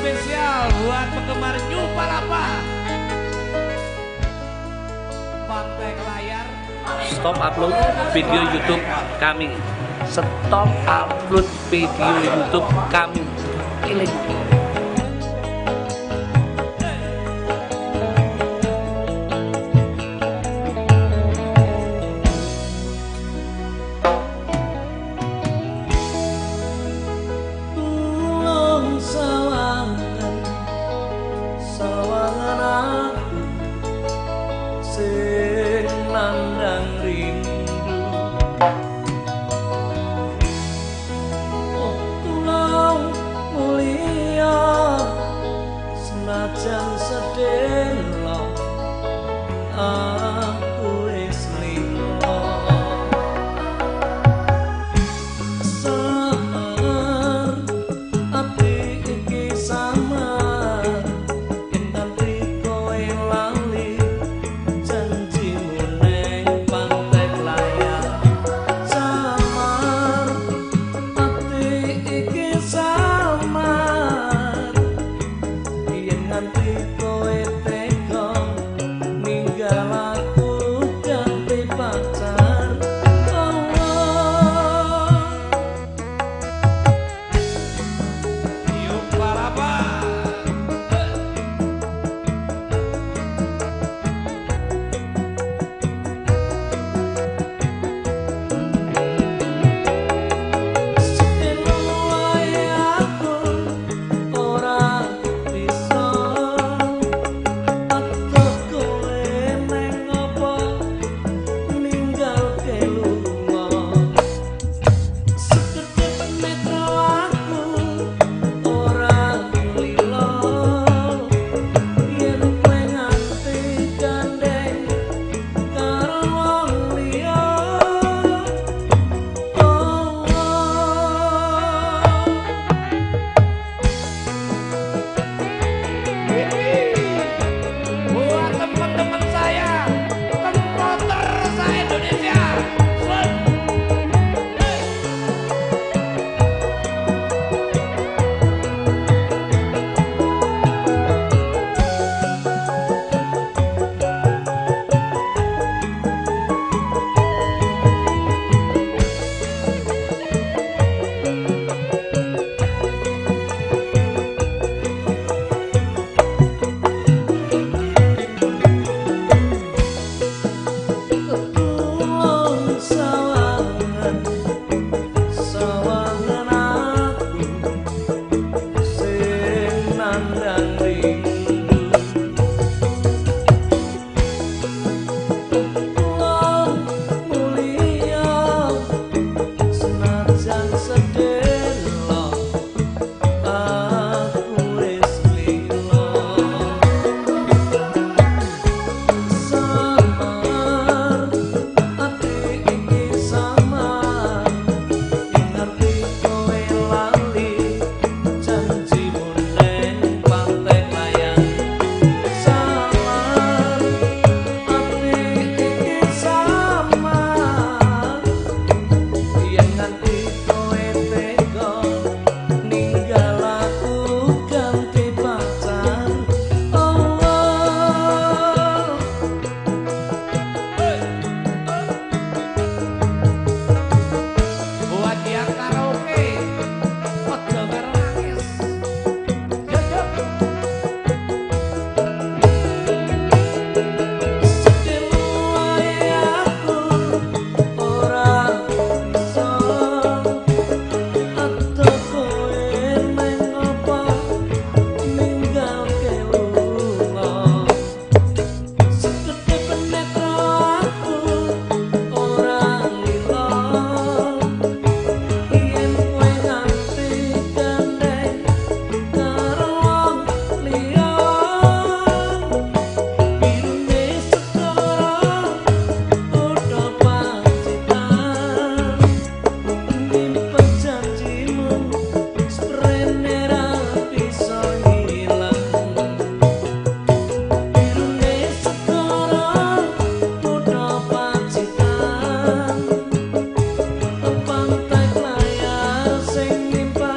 spesial buat penggemar New Palapa. Stop upload video YouTube kami. Stop upload video YouTube kami. Pilih. 啦啦啦。la menyimpan